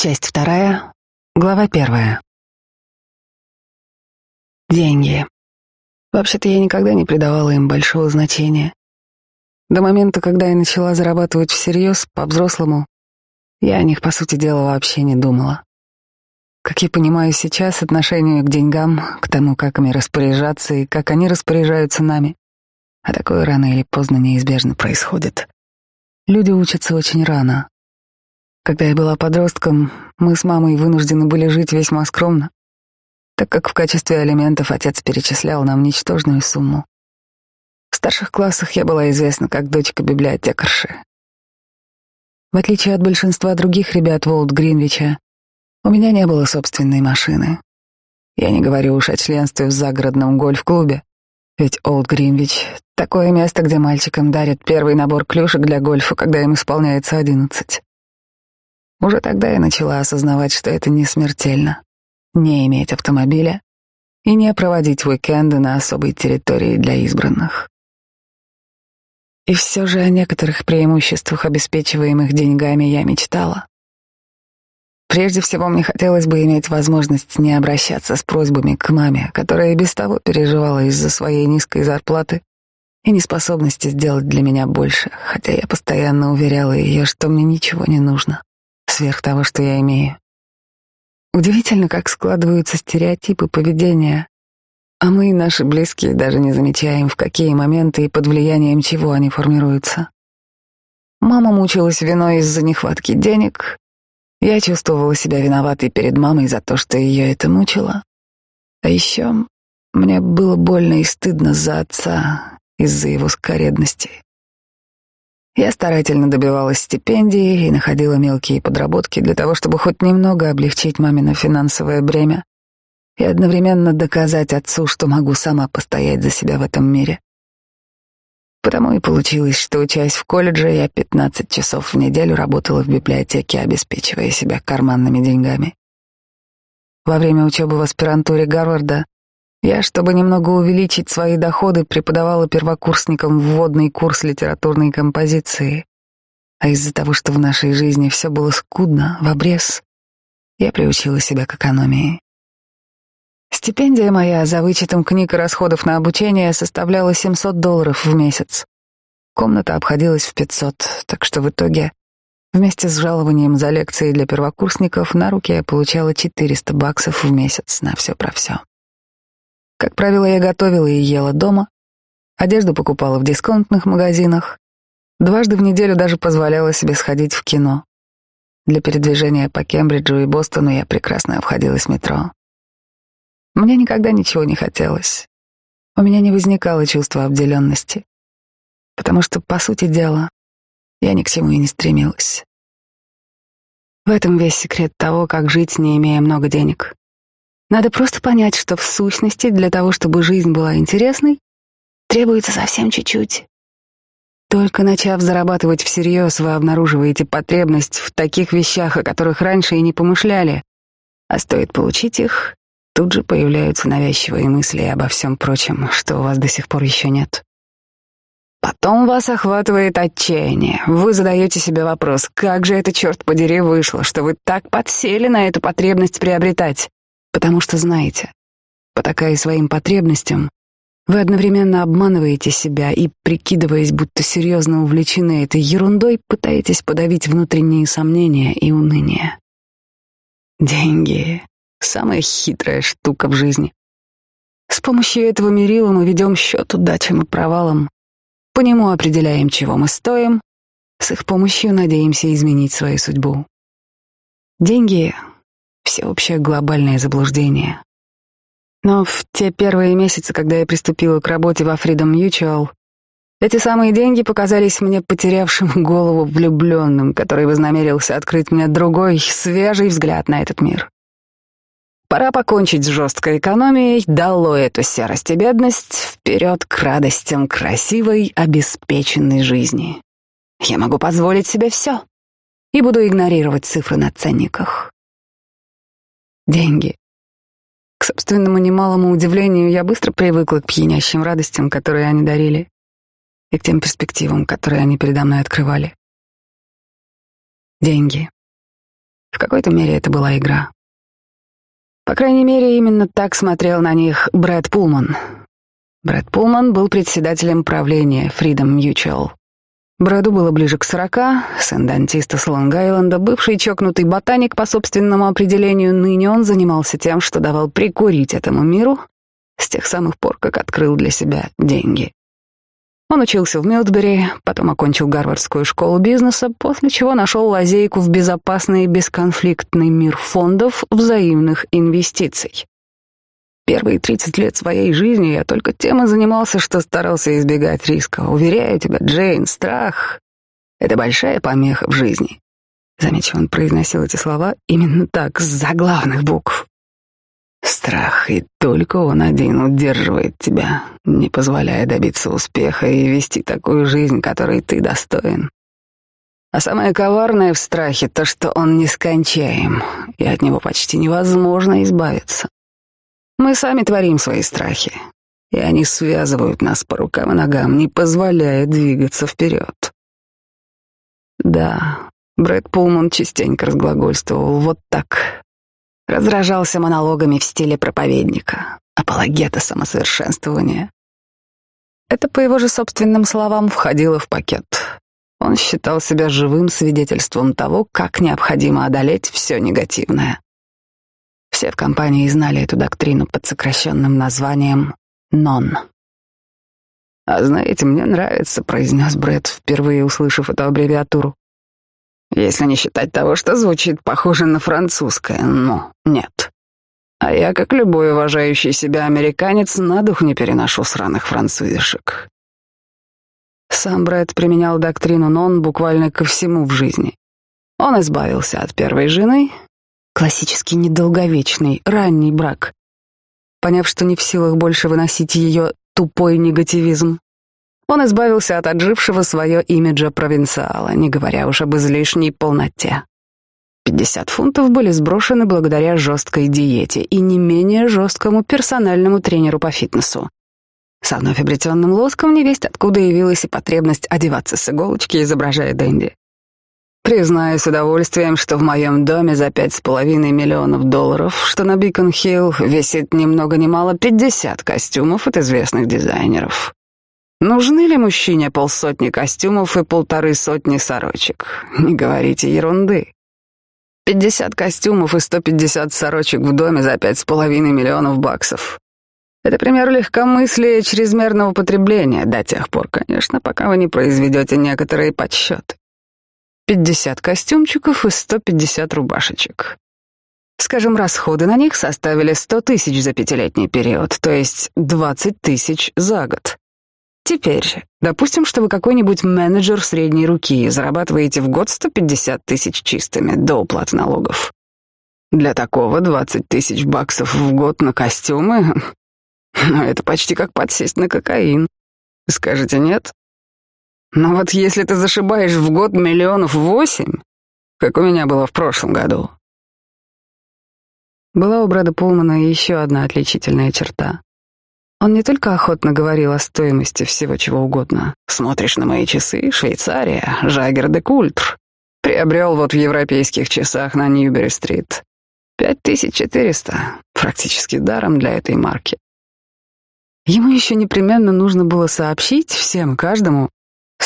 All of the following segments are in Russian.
Часть вторая, глава первая. Деньги. Вообще-то я никогда не придавала им большого значения. До момента, когда я начала зарабатывать всерьез, по-взрослому, я о них, по сути дела, вообще не думала. Как я понимаю сейчас, отношение к деньгам, к тому, как ими распоряжаться и как они распоряжаются нами, а такое рано или поздно неизбежно происходит. Люди учатся очень рано, когда я была подростком, мы с мамой вынуждены были жить весьма скромно, так как в качестве алиментов отец перечислял нам ничтожную сумму. В старших классах я была известна как дочка библиотекарши. В отличие от большинства других ребят Волт Гринвича, у меня не было собственной машины. Я не говорю уж о членстве в загородном гольф-клубе, ведь Олд Гринвич — такое место, где мальчикам дарят первый набор клюшек для гольфа, когда им исполняется одиннадцать. Уже тогда я начала осознавать, что это не смертельно. Не иметь автомобиля и не проводить уикенды на особой территории для избранных. И все же о некоторых преимуществах, обеспечиваемых деньгами, я мечтала. Прежде всего, мне хотелось бы иметь возможность не обращаться с просьбами к маме, которая без того переживала из-за своей низкой зарплаты и неспособности сделать для меня больше, хотя я постоянно уверяла ее, что мне ничего не нужно сверх того, что я имею. Удивительно, как складываются стереотипы поведения, а мы и наши близкие даже не замечаем, в какие моменты и под влиянием чего они формируются. Мама мучилась виной из-за нехватки денег. Я чувствовала себя виноватой перед мамой за то, что ее это мучило. А еще мне было больно и стыдно за отца из-за его скоредности. Я старательно добивалась стипендии и находила мелкие подработки для того, чтобы хоть немного облегчить мамино финансовое бремя и одновременно доказать отцу, что могу сама постоять за себя в этом мире. Потому и получилось, что, учась в колледже, я 15 часов в неделю работала в библиотеке, обеспечивая себя карманными деньгами. Во время учебы в аспирантуре Гарварда я, чтобы немного увеличить свои доходы, преподавала первокурсникам вводный курс литературной композиции. А из-за того, что в нашей жизни все было скудно, в обрез, я приучила себя к экономии. Стипендия моя за вычетом книг и расходов на обучение составляла 700 долларов в месяц. Комната обходилась в 500, так что в итоге вместе с жалованием за лекции для первокурсников на руки я получала 400 баксов в месяц на все про все. Как правило, я готовила и ела дома, одежду покупала в дисконтных магазинах, дважды в неделю даже позволяла себе сходить в кино. Для передвижения по Кембриджу и Бостону я прекрасно обходилась метро. Мне никогда ничего не хотелось. У меня не возникало чувства обделенности, потому что, по сути дела, я ни к чему и не стремилась. В этом весь секрет того, как жить, не имея много денег. Надо просто понять, что в сущности для того, чтобы жизнь была интересной, требуется совсем чуть-чуть. Только начав зарабатывать всерьез, вы обнаруживаете потребность в таких вещах, о которых раньше и не помышляли. А стоит получить их, тут же появляются навязчивые мысли обо всем прочем, что у вас до сих пор еще нет. Потом вас охватывает отчаяние. Вы задаете себе вопрос, как же это, черт подери, вышло, что вы так подсели на эту потребность приобретать? Потому что знаете, потакая своим потребностям, вы одновременно обманываете себя и, прикидываясь, будто серьезно увлечены этой ерундой, пытаетесь подавить внутренние сомнения и уныние. Деньги — самая хитрая штука в жизни. С помощью этого мерила мы ведем счет удачам и провалам, по нему определяем, чего мы стоим, с их помощью надеемся изменить свою судьбу. Деньги всеобщее глобальное заблуждение. Но в те первые месяцы, когда я приступила к работе во Freedom Mutual, эти самые деньги показались мне потерявшим голову влюбленным, который вознамерился открыть мне другой, свежий взгляд на этот мир. Пора покончить с жесткой экономией, дало эту серость и бедность, вперед к радостям красивой, обеспеченной жизни. Я могу позволить себе все и буду игнорировать цифры на ценниках. Деньги. К собственному немалому удивлению, я быстро привыкла к пьянящим радостям, которые они дарили, и к тем перспективам, которые они передо мной открывали. Деньги. В какой-то мере это была игра. По крайней мере, именно так смотрел на них Брэд Пулман. Брэд Пулман был председателем правления Freedom Mutual. Брэду было ближе к сорока, сын дантиста с Лонг-Айленда, бывший чокнутый ботаник по собственному определению, ныне он занимался тем, что давал прикурить этому миру с тех самых пор, как открыл для себя деньги. Он учился в Милдбери, потом окончил Гарвардскую школу бизнеса, после чего нашел лазейку в безопасный и бесконфликтный мир фондов взаимных инвестиций. Первые 30 лет своей жизни я только тем и занимался, что старался избегать риска. Уверяю тебя, Джейн, страх — это большая помеха в жизни. Замечу, он произносил эти слова именно так, с заглавных букв. Страх, и только он один удерживает тебя, не позволяя добиться успеха и вести такую жизнь, которой ты достоин. А самое коварное в страхе то, что он нескончаем, и от него почти невозможно избавиться. Мы сами творим свои страхи, и они связывают нас по рукам и ногам, не позволяя двигаться вперед. Да, Брэд Пулман частенько разглагольствовал вот так, разражался монологами в стиле проповедника, апологета самосовершенствования. Это, по его же собственным словам, входило в пакет. Он считал себя живым свидетельством того, как необходимо одолеть все негативное. Все в компании знали эту доктрину под сокращенным названием «НОН». «А знаете, мне нравится», — произнес Брэд, впервые услышав эту аббревиатуру. Если не считать того, что звучит похоже на французское, но нет. А я, как любой уважающий себя американец, на дух не переношу сраных французишек. Сам Брэд применял доктрину «нон» буквально ко всему в жизни. Он избавился от первой жены, классический недолговечный, ранний брак. Поняв, что не в силах больше выносить ее тупой негативизм, он избавился от отжившего свое имиджа провинциала, не говоря уж об излишней полноте. Пятьдесят фунтов были сброшены благодаря жесткой диете и не менее жесткому персональному тренеру по фитнесу. С вновь обретенным лоском невесть откуда явилась и потребность одеваться с иголочки, изображая Дэнди. Признаю с удовольствием, что в моем доме за пять с половиной миллионов долларов, что на Бикон-Хилл, висит ни много ни мало пятьдесят костюмов от известных дизайнеров. Нужны ли мужчине полсотни костюмов и полторы сотни сорочек? Не говорите ерунды. Пятьдесят костюмов и сто пятьдесят сорочек в доме за пять с половиной миллионов баксов. Это пример легкомыслия чрезмерного потребления, до тех пор, конечно, пока вы не произведете некоторые подсчеты. Пятьдесят костюмчиков и сто пятьдесят рубашечек. Скажем, расходы на них составили сто тысяч за пятилетний период, то есть двадцать тысяч за год. Теперь, допустим, что вы какой-нибудь менеджер средней руки и зарабатываете в год 150 тысяч чистыми до уплаты налогов. Для такого 20 тысяч баксов в год на костюмы, ну, это почти как подсесть на кокаин. Скажете нет? Но вот если ты зашибаешь в год миллионов восемь, как у меня было в прошлом году. Была у Брэда Пулмана еще одна отличительная черта. Он не только охотно говорил о стоимости всего чего угодно. Смотришь на мои часы, Швейцария, Жагер де Культр. Приобрел вот в европейских часах на Ньюбери-стрит. Пять тысяч четыреста, практически даром для этой марки. Ему еще непременно нужно было сообщить всем, каждому,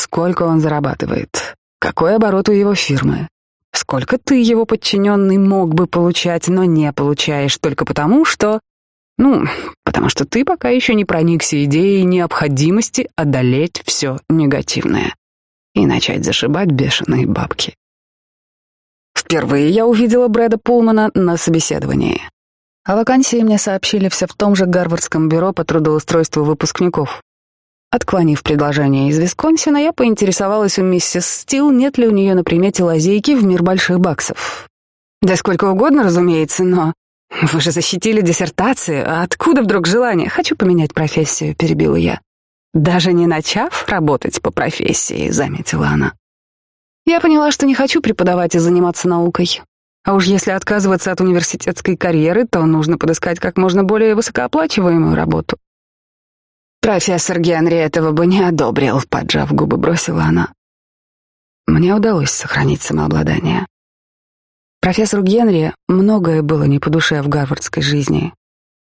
сколько он зарабатывает, какой оборот у его фирмы, сколько ты, его подчиненный, мог бы получать, но не получаешь только потому, что ну, потому что ты пока еще не проникся идеей необходимости одолеть все негативное и начать зашибать бешеные бабки. Впервые я увидела Брэда Пулмана на собеседовании. О вакансии мне сообщили все в том же Гарвардском бюро по трудоустройству выпускников. Отклонив предложение из Висконсина, я поинтересовалась у миссис Стил, нет ли у нее на примете лазейки в мир больших баксов. Да сколько угодно, разумеется, но «Вы же защитили диссертацию, а откуда вдруг желание? Хочу поменять профессию», — перебила я. «Даже не начав работать по профессии», — заметила она. Я поняла, что не хочу преподавать и заниматься наукой. А уж если отказываться от университетской карьеры, то нужно подыскать как можно более высокооплачиваемую работу. Профессор Генри этого бы не одобрил, поджав губы, бросила она. Мне удалось сохранить самообладание. Профессору Генри многое было не по душе в гарвардской жизни,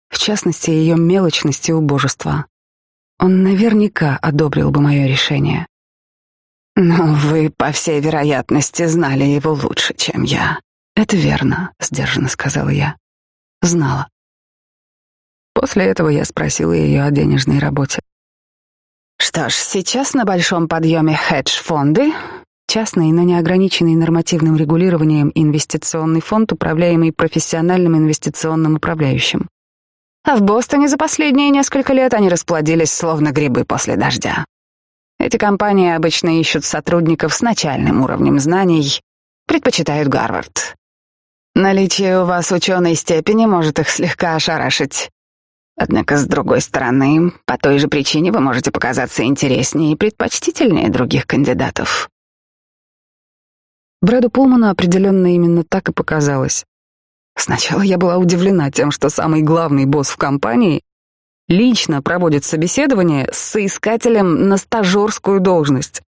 в частности, ее мелочность и убожество. Он наверняка одобрил бы мое решение. «Но вы, по всей вероятности, знали его лучше, чем я». «Это верно», — сдержанно сказала я. «Знала». После этого я спросила ее о денежной работе. «Что ж, сейчас на большом подъеме хедж-фонды частный, но не ограниченный нормативным регулированием инвестиционный фонд, управляемый профессиональным инвестиционным управляющим. А в Бостоне за последние несколько лет они расплодились словно грибы после дождя. Эти компании обычно ищут сотрудников с начальным уровнем знаний, предпочитают Гарвард. Наличие у вас ученой степени может их слегка ошарашить. Однако, с другой стороны, по той же причине вы можете показаться интереснее и предпочтительнее других кандидатов. Брэду Пулману определенно именно так и показалось. Сначала я была удивлена тем, что самый главный босс в компании лично проводит собеседование с соискателем на стажерскую должность.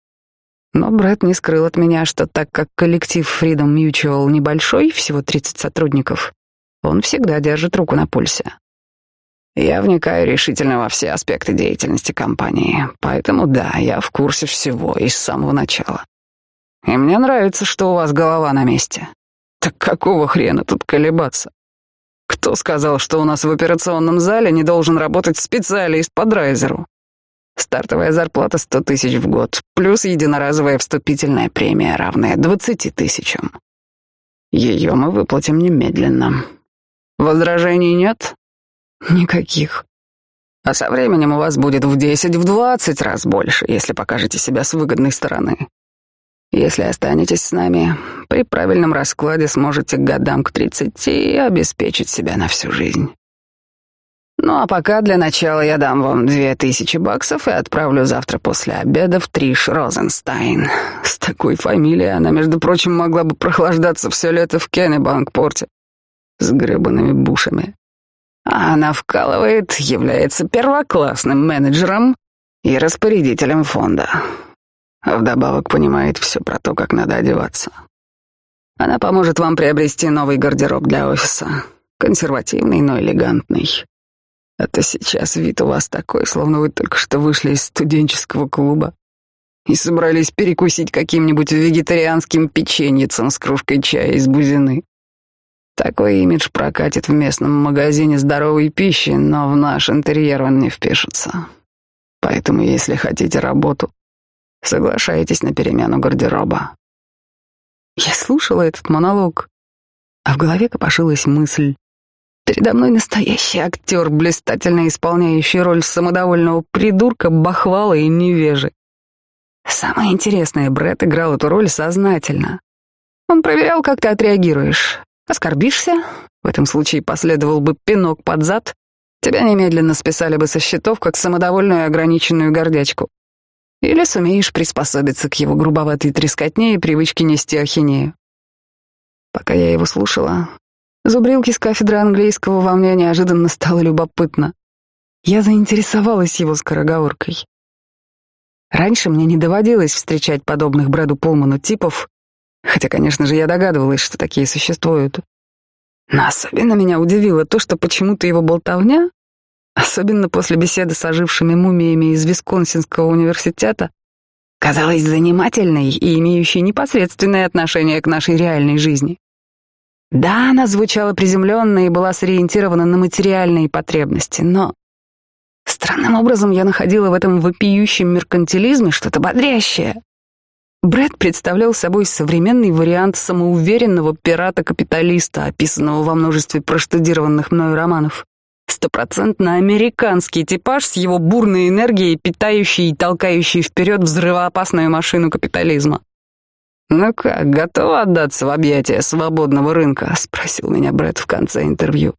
Но Брэд не скрыл от меня, что так как коллектив Freedom Mutual небольшой, всего 30 сотрудников, он всегда держит руку на пульсе. Я вникаю решительно во все аспекты деятельности компании, поэтому да, я в курсе всего и с самого начала. И мне нравится, что у вас голова на месте. Так какого хрена тут колебаться? Кто сказал, что у нас в операционном зале не должен работать специалист по драйзеру? Стартовая зарплата сто тысяч в год, плюс единоразовая вступительная премия, равная двадцати тысячам. Ее мы выплатим немедленно. Возражений нет? Никаких. А со временем у вас будет в десять, в двадцать раз больше, если покажете себя с выгодной стороны. Если останетесь с нами, при правильном раскладе сможете годам к тридцати обеспечить себя на всю жизнь. Ну а пока для начала я дам вам две тысячи баксов и отправлю завтра после обеда в Триш Розенстайн. С такой фамилией она, между прочим, могла бы прохлаждаться все лето в Кеннебанк-порте с гребаными бушами. А она вкалывает, является первоклассным менеджером и распорядителем фонда вдобавок понимает все про то, как надо одеваться. Она поможет вам приобрести новый гардероб для офиса, консервативный, но элегантный. Это сейчас вид у вас такой, словно вы только что вышли из студенческого клуба и собрались перекусить каким-нибудь вегетарианским печеньицем с кружкой чая из бузины. Такой имидж прокатит в местном магазине здоровой пищи, но в наш интерьер он не впишется. Поэтому, если хотите работу, Соглашаетесь на перемену гардероба. Я слушала этот монолог, а в голове копошилась мысль. Передо мной настоящий актер, блистательно исполняющий роль самодовольного придурка, бахвала и невежи. Самое интересное, Брэд играл эту роль сознательно. Он проверял, как ты отреагируешь. Оскорбишься? В этом случае последовал бы пинок под зад. Тебя немедленно списали бы со счетов, как самодовольную ограниченную гордячку. Или сумеешь приспособиться к его грубоватой трескотне и привычке нести ахинею. Пока я его слушала, зубрилки с кафедры английского во мне неожиданно стало любопытно. Я заинтересовалась его скороговоркой. Раньше мне не доводилось встречать подобных Брэду Пулману типов, хотя, конечно же, я догадывалась, что такие существуют. Но особенно меня удивило то, что почему-то его болтовня особенно после беседы с ожившими мумиями из Висконсинского университета, казалась занимательной и имеющей непосредственное отношение к нашей реальной жизни. Да, она звучала приземленно и была сориентирована на материальные потребности, но странным образом я находила в этом вопиющем меркантилизме что-то бодрящее. Брэд представлял собой современный вариант самоуверенного пирата-капиталиста, описанного во множестве проштудированных мною романов. Стопроцентно американский типаж с его бурной энергией, питающей и толкающей вперед взрывоопасную машину капитализма. «Ну как, готова отдаться в объятия свободного рынка?» — спросил меня Брэд в конце интервью.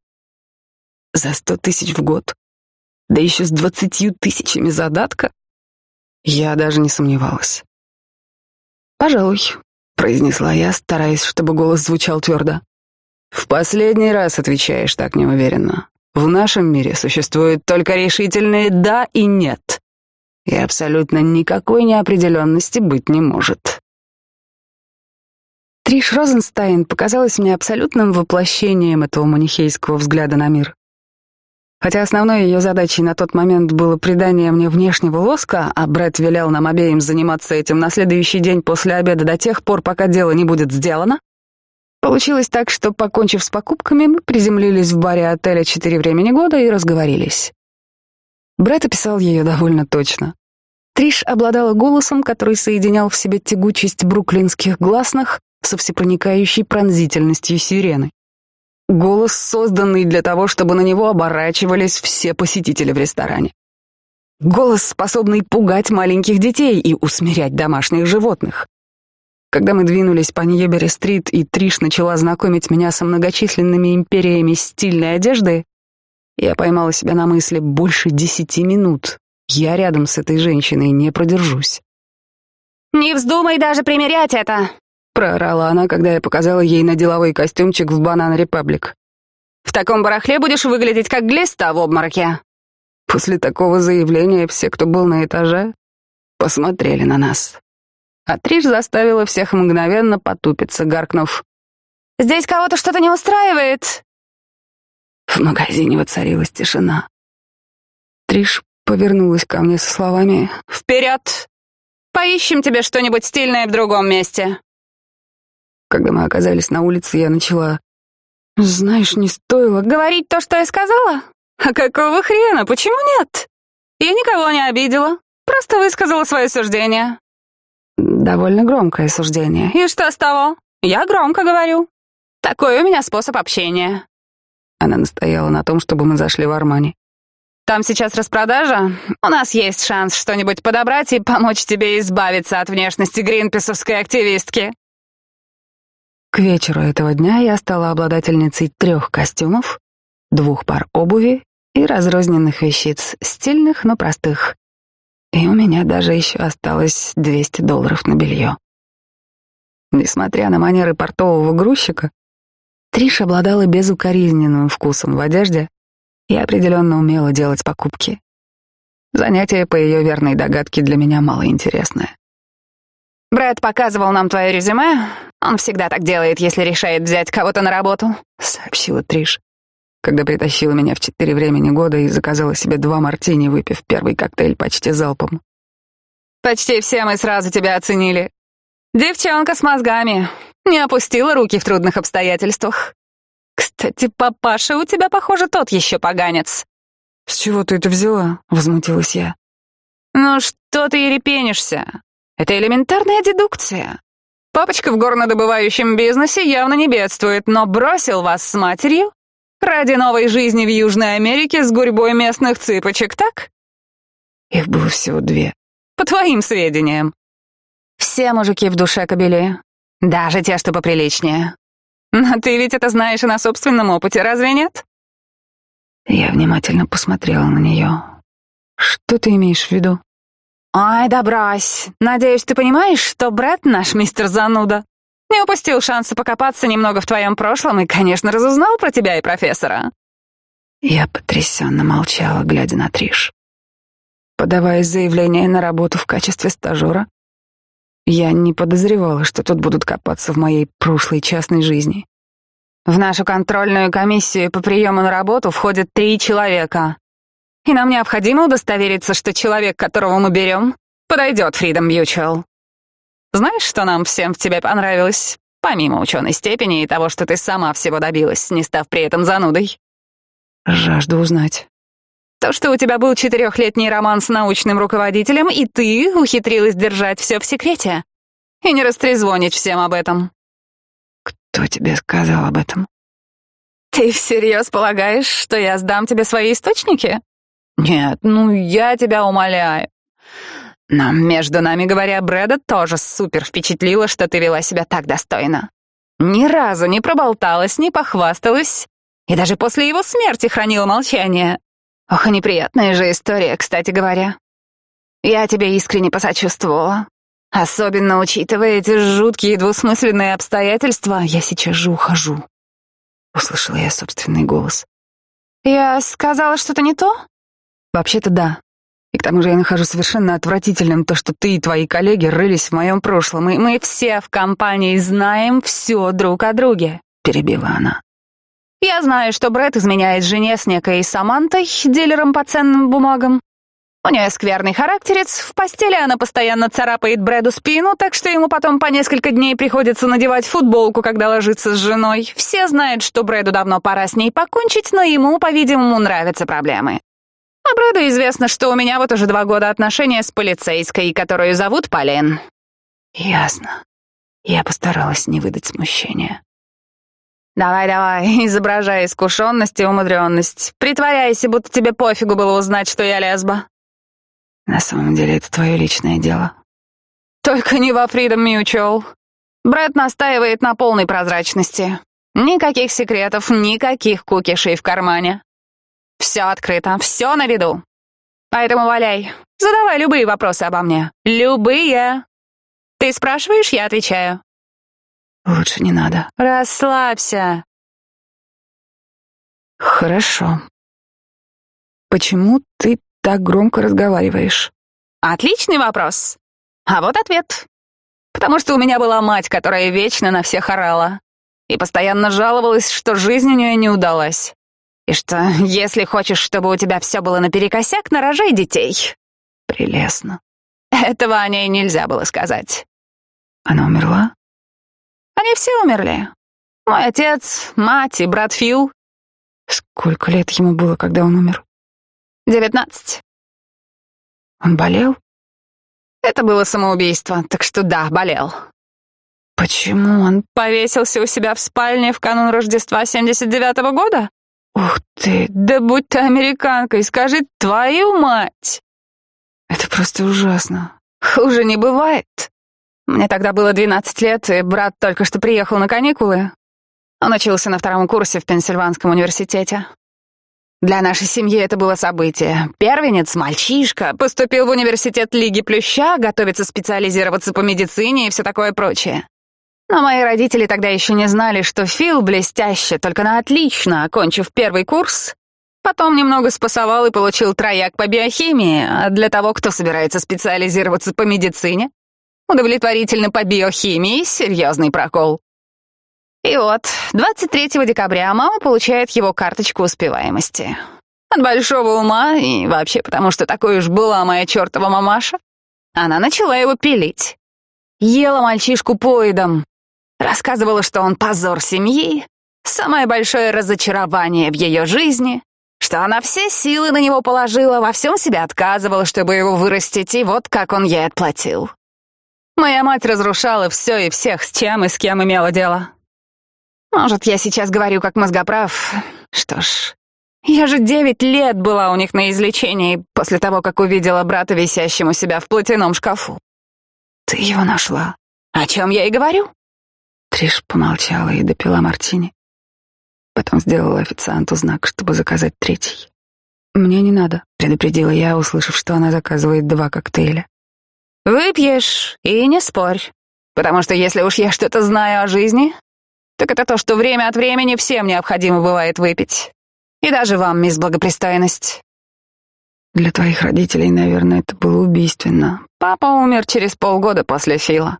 «За сто тысяч в год? Да еще с двадцатью тысячами задатка?» Я даже не сомневалась. «Пожалуй», — произнесла я, стараясь, чтобы голос звучал твердо. «В последний раз отвечаешь так неуверенно. В нашем мире существует только решительные «да» и «нет». И абсолютно никакой неопределенности быть не может. Триш Розенстайн показалась мне абсолютным воплощением этого манихейского взгляда на мир. Хотя основной ее задачей на тот момент было придание мне внешнего лоска, а Брэд велел нам обеим заниматься этим на следующий день после обеда до тех пор, пока дело не будет сделано, получилось так, что, покончив с покупками, мы приземлились в баре отеля «Четыре времени года» и разговорились. Брэд описал ее довольно точно. Триш обладала голосом, который соединял в себе тягучесть бруклинских гласных со всепроникающей пронзительностью сирены. Голос, созданный для того, чтобы на него оборачивались все посетители в ресторане. Голос, способный пугать маленьких детей и усмирять домашних животных. Когда мы двинулись по Ньюбери-стрит, и Триш начала знакомить меня со многочисленными империями стильной одежды, я поймала себя на мысли больше десяти минут. Я рядом с этой женщиной не продержусь. «Не вздумай даже примерять это!» Проорала она, когда я показала ей на деловой костюмчик в Банан Репаблик. «В таком барахле будешь выглядеть как глиста в обмороке». После такого заявления все, кто был на этаже, посмотрели на нас. А Триш заставила всех мгновенно потупиться, гаркнув. «Здесь кого-то что-то не устраивает!» В магазине воцарилась тишина. Триш повернулась ко мне со словами «Вперед! Поищем тебе что-нибудь стильное в другом месте!» Когда мы оказались на улице, я начала... Знаешь, не стоило... Говорить то, что я сказала? А какого хрена? Почему нет? Я никого не обидела. Просто высказала свое суждение. Довольно громкое суждение. И что с того? Я громко говорю. Такой у меня способ общения. Она настояла на том, чтобы мы зашли в Армани. Там сейчас распродажа. У нас есть шанс что-нибудь подобрать и помочь тебе избавиться от внешности гринписовской активистки. К вечеру этого дня я стала обладательницей трех костюмов, двух пар обуви и разрозненных вещиц, стильных, но простых. И у меня даже еще осталось 200 долларов на белье. Несмотря на манеры портового грузчика, Триш обладала безукоризненным вкусом в одежде и определенно умела делать покупки. Занятие, по ее верной догадке, для меня малоинтересное. Брэд показывал нам твое резюме. Он всегда так делает, если решает взять кого-то на работу», — сообщила Триш, когда притащила меня в четыре времени года и заказала себе два мартини, выпив первый коктейль почти залпом. «Почти все мы сразу тебя оценили. Девчонка с мозгами. Не опустила руки в трудных обстоятельствах. Кстати, папаша у тебя, похоже, тот еще поганец». «С чего ты это взяла?» — возмутилась я. «Ну что ты ерепенишься? Это элементарная дедукция. Папочка в горнодобывающем бизнесе явно не бедствует, но бросил вас с матерью ради новой жизни в Южной Америке с гурьбой местных цыпочек, так? Их было всего две. По твоим сведениям. Все мужики в душе кобели, даже те, что поприличнее. Но ты ведь это знаешь и на собственном опыте, разве нет? Я внимательно посмотрела на нее. Что ты имеешь в виду? «Ай, да брось. Надеюсь, ты понимаешь, что Брэд наш мистер Зануда не упустил шанса покопаться немного в твоем прошлом и, конечно, разузнал про тебя и профессора». Я потрясенно молчала, глядя на Триш. Подавая заявление на работу в качестве стажера, я не подозревала, что тут будут копаться в моей прошлой частной жизни. В нашу контрольную комиссию по приему на работу входят три человека и нам необходимо удостовериться, что человек, которого мы берем, подойдет Freedom Mutual. Знаешь, что нам всем в тебе понравилось, помимо ученой степени и того, что ты сама всего добилась, не став при этом занудой? Жажду узнать. То, что у тебя был четырехлетний роман с научным руководителем, и ты ухитрилась держать все в секрете и не растрезвонить всем об этом. Кто тебе сказал об этом? Ты всерьез полагаешь, что я сдам тебе свои источники? Нет, ну я тебя умоляю. Но, между нами говоря, Брэда тоже супер впечатлило, что ты вела себя так достойно. Ни разу не проболталась, не похвасталась. И даже после его смерти хранила молчание. Ох, неприятная же история, кстати говоря. Я тебе искренне посочувствовала. Особенно учитывая эти жуткие двусмысленные обстоятельства, я сейчас же ухожу. Услышала я собственный голос. Я сказала что-то не то? Вообще-то да. И к тому же я нахожу совершенно отвратительным то, что ты и твои коллеги рылись в моем прошлом, и мы все в компании знаем все друг о друге», — перебила она. «Я знаю, что Брэд изменяет жене с некой Самантой, дилером по ценным бумагам. У нее скверный характерец, в постели она постоянно царапает Брэду спину, так что ему потом по несколько дней приходится надевать футболку, когда ложится с женой. Все знают, что Брэду давно пора с ней покончить, но ему, по-видимому, нравятся проблемы. А Брэду известно, что у меня вот уже два года отношения с полицейской, которую зовут Полин. Ясно. Я постаралась не выдать смущения. Давай-давай, изображай искушенность и умудренность. Притворяйся, будто тебе пофигу было узнать, что я лесба. На самом деле это твое личное дело. Только не во Freedom Mutual. Брэд настаивает на полной прозрачности. Никаких секретов, никаких кукишей в кармане. Все открыто, все на виду. Поэтому валяй, задавай любые вопросы обо мне. Любые. Ты спрашиваешь, я отвечаю. Лучше не надо. Расслабься. Хорошо. Почему ты так громко разговариваешь? Отличный вопрос. А вот ответ. Потому что у меня была мать, которая вечно на всех орала и постоянно жаловалась, что жизнь у нее не удалась. И что, если хочешь, чтобы у тебя все было наперекосяк, нарожай детей. Прелестно. Этого о ней нельзя было сказать. Она умерла? Они все умерли. Мой отец, мать и брат Фил. Сколько лет ему было, когда он умер? Девятнадцать. Он болел? Это было самоубийство, так что да, болел. Почему он повесился у себя в спальне в канун Рождества 79-го года? Ух ты! Да будь ты американкой, скажи твою мать! Это просто ужасно. Хуже не бывает. Мне тогда было 12 лет, и брат только что приехал на каникулы. Он учился на втором курсе в Пенсильванском университете. Для нашей семьи это было событие. Первенец, мальчишка, поступил в университет Лиги Плюща, готовится специализироваться по медицине и все такое прочее. Но мои родители тогда еще не знали, что Фил блестяще, только на отлично, окончив первый курс, потом немного спасовал и получил трояк по биохимии, а для того, кто собирается специализироваться по медицине, удовлетворительно по биохимии, серьезный прокол. И вот, 23 декабря мама получает его карточку успеваемости. От большого ума и вообще потому, что такой уж была моя чертова мамаша, она начала его пилить. Ела мальчишку поедом. Рассказывала, что он позор семьи, самое большое разочарование в ее жизни, что она все силы на него положила, во всем себя отказывала, чтобы его вырастить, и вот как он ей отплатил. Моя мать разрушала все и всех, с чем и с кем имела дело. Может, я сейчас говорю как мозгоправ. Что ж, я же девять лет была у них на излечении после того, как увидела брата висящим у себя в платяном шкафу. Ты его нашла. О чем я и говорю. Триш помолчала и допила мартини. Потом сделала официанту знак, чтобы заказать третий. «Мне не надо», — предупредила я, услышав, что она заказывает два коктейля. «Выпьешь и не спорь, потому что если уж я что-то знаю о жизни, так это то, что время от времени всем необходимо бывает выпить. И даже вам, мисс Благопристойность. Для твоих родителей, наверное, это было убийственно. Папа умер через полгода после Фила.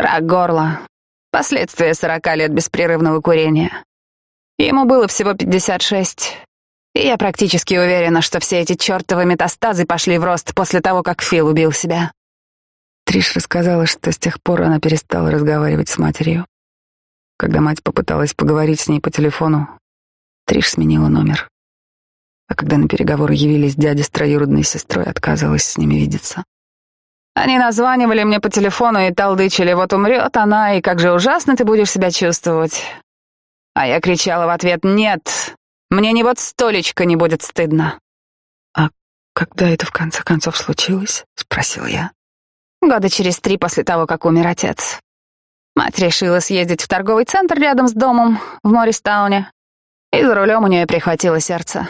Рак горла. Последствия сорока лет беспрерывного курения. Ему было всего пятьдесят шесть. И я практически уверена, что все эти чертовы метастазы пошли в рост после того, как Фил убил себя. Триш рассказала, что с тех пор она перестала разговаривать с матерью. Когда мать попыталась поговорить с ней по телефону, Триш сменила номер. А когда на переговоры явились дядя с троюродной сестрой, отказывалась с ними видеться. Они названивали мне по телефону и толдычили, вот умрет она, и как же ужасно ты будешь себя чувствовать. А я кричала в ответ, нет, мне ни вот столечко не будет стыдно. А когда это в конце концов случилось? Спросил я. Года через три после того, как умер отец. Мать решила съездить в торговый центр рядом с домом в Морристауне, и за рулем у нее прихватило сердце.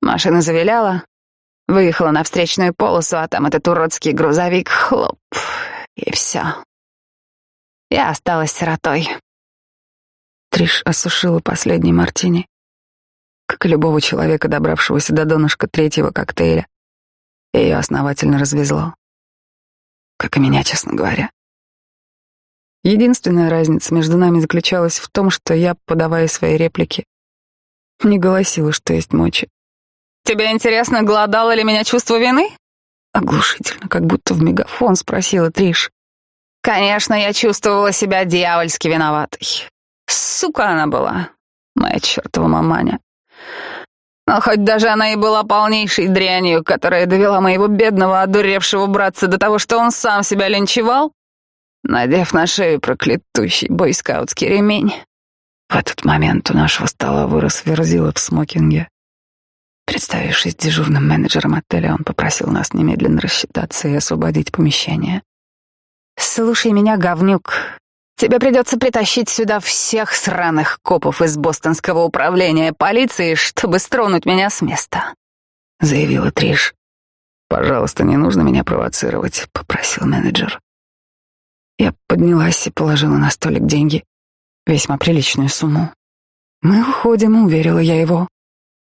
Машина завиляла, выехала на встречную полосу, а там этот уродский грузовик, хлоп, и все. Я осталась сиротой. Триш осушила последний мартини, как и любого человека, добравшегося до донышка третьего коктейля. Ее основательно развезло. Как и меня, честно говоря. Единственная разница между нами заключалась в том, что я, подавая свои реплики, не голосила, что есть мочи. «Тебе интересно, голодало ли меня чувство вины?» Оглушительно, как будто в мегафон спросила Триш. «Конечно, я чувствовала себя дьявольски виноватой. Сука она была, моя чертова маманя. Но хоть даже она и была полнейшей дрянью, которая довела моего бедного, одуревшего братца до того, что он сам себя линчевал, надев на шею проклятущий бойскаутский ремень. В этот момент у нашего стола вырос верзила в смокинге. Представившись дежурным менеджером отеля, он попросил нас немедленно рассчитаться и освободить помещение. «Слушай меня, говнюк. Тебе придется притащить сюда всех сраных копов из бостонского управления полиции, чтобы стронуть меня с места», — заявила Триш. «Пожалуйста, не нужно меня провоцировать», — попросил менеджер. Я поднялась и положила на столик деньги, весьма приличную сумму. «Мы уходим», — уверила я его.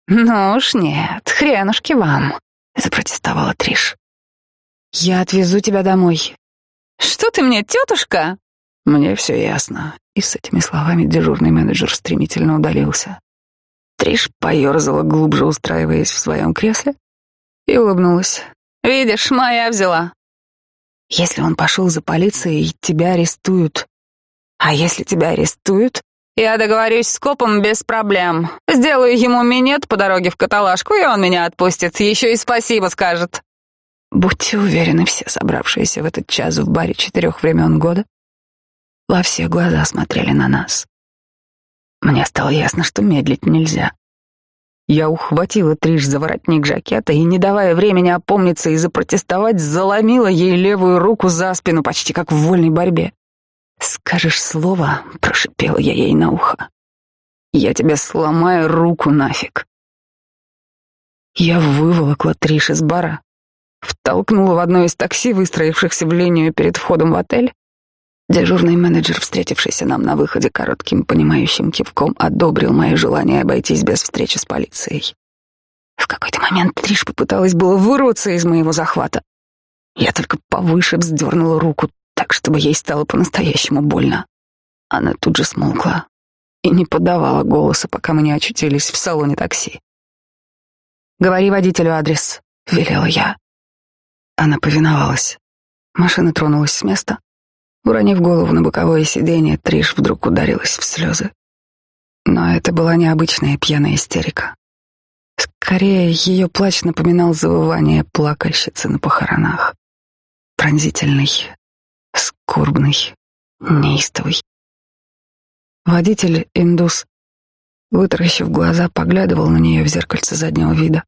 «Ну уж нет, хренушки вам», — запротестовала Триш. «Я отвезу тебя домой». «Что ты мне, тетушка?» «Мне все ясно». И с этими словами дежурный менеджер стремительно удалился. Триш поерзала глубже, устраиваясь в своем кресле, и улыбнулась. «Видишь, моя взяла. Если он пошел за полицией, тебя арестуют. А если тебя арестуют, я договорюсь с копом без проблем. Сделаю ему минет по дороге в каталажку, и он меня отпустит. Еще и спасибо скажет. Будьте уверены, все собравшиеся в этот час в баре четырех времен года во все глаза смотрели на нас. Мне стало ясно, что медлить нельзя. Я ухватила Триш за воротник жакета и, не давая времени опомниться и запротестовать, заломила ей левую руку за спину, почти как в вольной борьбе. «Скажешь слово», — прошипела я ей на ухо. «Я тебе сломаю руку нафиг». Я выволокла Триш из бара, втолкнула в одно из такси, выстроившихся в линию перед входом в отель, Дежурный менеджер, встретившийся нам на выходе коротким понимающим кивком, одобрил мое желание обойтись без встречи с полицией. В какой-то момент Триш попыталась было вырваться из моего захвата. Я только повыше вздернула руку, чтобы ей стало по-настоящему больно. Она тут же смолкла и не подавала голоса, пока мы не очутились в салоне такси. «Говори водителю адрес», — велела я. Она повиновалась. Машина тронулась с места. Уронив голову на боковое сиденье, Триш вдруг ударилась в слезы. Но это была необычная пьяная истерика. Скорее, ее плач напоминал завывание плакальщицы на похоронах. Пронзительный, скорбный, неистовый. Водитель, индус, вытаращив глаза, поглядывал на нее в зеркальце заднего вида.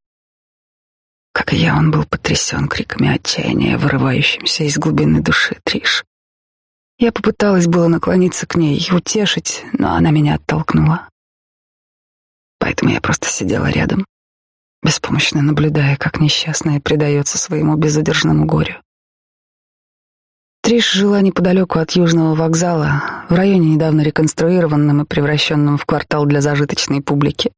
Как и я, он был потрясен криками отчаяния, вырывающимся из глубины души Триш. Я попыталась было наклониться к ней и утешить, но она меня оттолкнула. Поэтому я просто сидела рядом, беспомощно наблюдая, как несчастная предается своему безудержному горю. Триш жила неподалеку от Южного вокзала, в районе, недавно реконструированном и превращенном в квартал для зажиточной публики.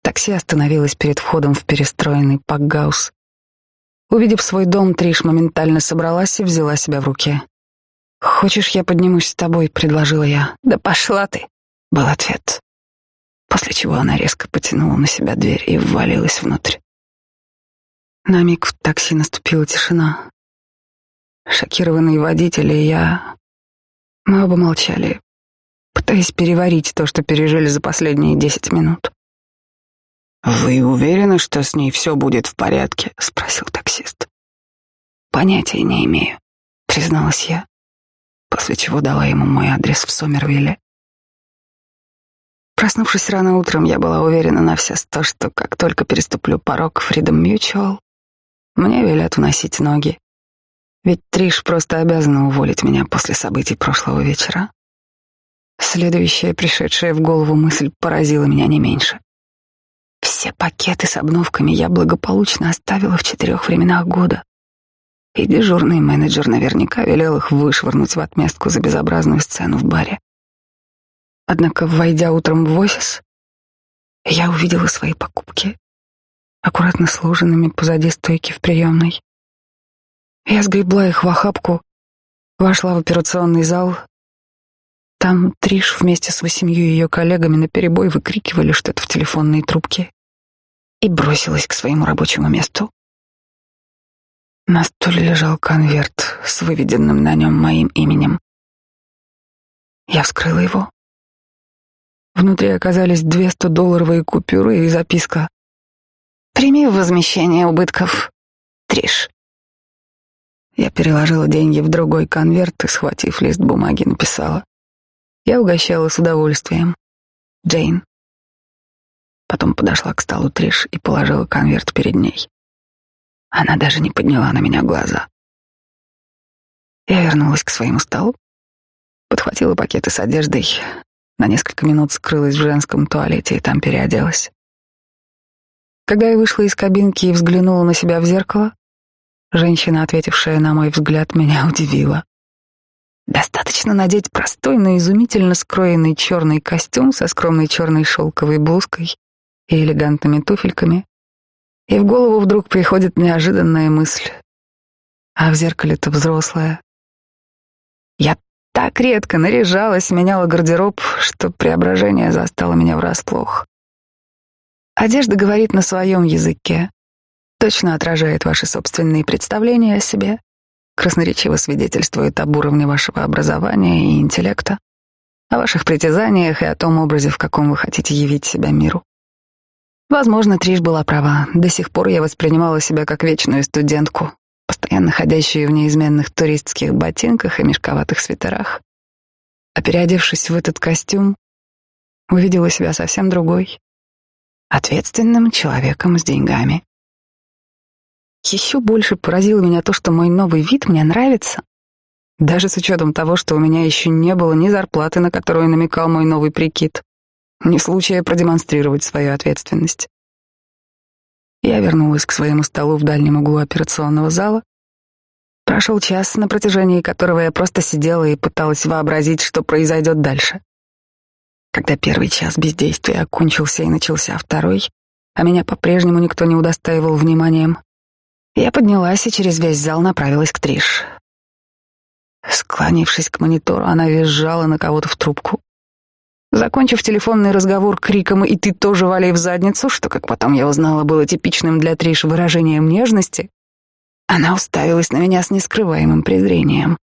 Такси остановилось перед входом в перестроенный Пакгаус. Увидев свой дом, Триш моментально собралась и взяла себя в руки. «Хочешь, я поднимусь с тобой?» — предложила я. «Да пошла ты!» — был ответ. После чего она резко потянула на себя дверь и ввалилась внутрь. На миг в такси наступила тишина. Шокированный водитель и я... Мы оба молчали, пытаясь переварить то, что пережили за последние десять минут. «Вы уверены, что с ней все будет в порядке?» — спросил таксист. «Понятия не имею», — призналась я после чего дала ему мой адрес в Сомервилле. Проснувшись рано утром, я была уверена на все сто, что как только переступлю порог Freedom Mutual, мне велят уносить ноги. Ведь Триш просто обязана уволить меня после событий прошлого вечера. Следующая пришедшая в голову мысль поразила меня не меньше. Все пакеты с обновками я благополучно оставила в четырех временах года и дежурный менеджер наверняка велел их вышвырнуть в отместку за безобразную сцену в баре. Однако, войдя утром в офис, я увидела свои покупки. аккуратно сложенными позади стойки в приемной. Я сгребла их в охапку, вошла в операционный зал. Там Триш вместе с восемью ее коллегами наперебой выкрикивали что-то в телефонные трубки и бросилась к своему рабочему месту. На стуле лежал конверт с выведенным на нем моим именем. Я вскрыла его. Внутри оказались две сто-долларовые купюры и записка. «Прими возмещение убытков, Триш». Я переложила деньги в другой конверт и, схватив лист бумаги, написала. Я угощала с удовольствием. Джейн. Потом подошла к столу Триш и положила конверт перед ней. Она даже не подняла на меня глаза. Я вернулась к своему столу, подхватила пакеты с одеждой, на несколько минут скрылась в женском туалете и там переоделась. Когда я вышла из кабинки и взглянула на себя в зеркало, женщина, ответившая на мой взгляд, меня удивила. Достаточно надеть простой, но изумительно скроенный черный костюм со скромной черной шелковой блузкой и элегантными туфельками, и в голову вдруг приходит неожиданная мысль. А в зеркале-то взрослая. Я так редко наряжалась, меняла гардероб, что преображение застало меня врасплох. Одежда говорит на своем языке, точно отражает ваши собственные представления о себе, красноречиво свидетельствует об уровне вашего образования и интеллекта, о ваших притязаниях и о том образе, в каком вы хотите явить себя миру. Возможно, Триш была права. До сих пор я воспринимала себя как вечную студентку, постоянно ходящую в неизменных туристских ботинках и мешковатых свитерах. А переодевшись в этот костюм, увидела себя совсем другой, ответственным человеком с деньгами. Еще больше поразило меня то, что мой новый вид мне нравится, даже с учетом того, что у меня еще не было ни зарплаты, на которую намекал мой новый прикид, ни случая продемонстрировать свою ответственность. Я вернулась к своему столу в дальнем углу операционного зала. Прошел час, на протяжении которого я просто сидела и пыталась вообразить, что произойдет дальше. Когда первый час бездействия окончился и начался второй, а меня по-прежнему никто не удостаивал вниманием, я поднялась и через весь зал направилась к Триш. Склонившись к монитору, она визжала на кого-то в трубку. Закончив телефонный разговор криком «И ты тоже валяй в задницу», что, как потом я узнала, было типичным для Триш выражением нежности, она уставилась на меня с нескрываемым презрением.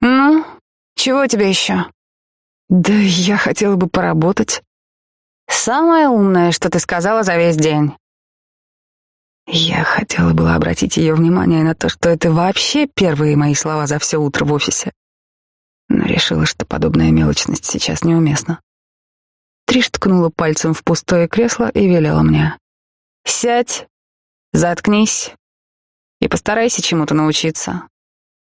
«Ну, чего тебе еще?» «Да я хотела бы поработать». «Самое умное, что ты сказала за весь день». Я хотела было обратить ее внимание на то, что это вообще первые мои слова за все утро в офисе но решила, что подобная мелочность сейчас неуместна. Триш ткнула пальцем в пустое кресло и велела мне. «Сядь, заткнись и постарайся чему-то научиться.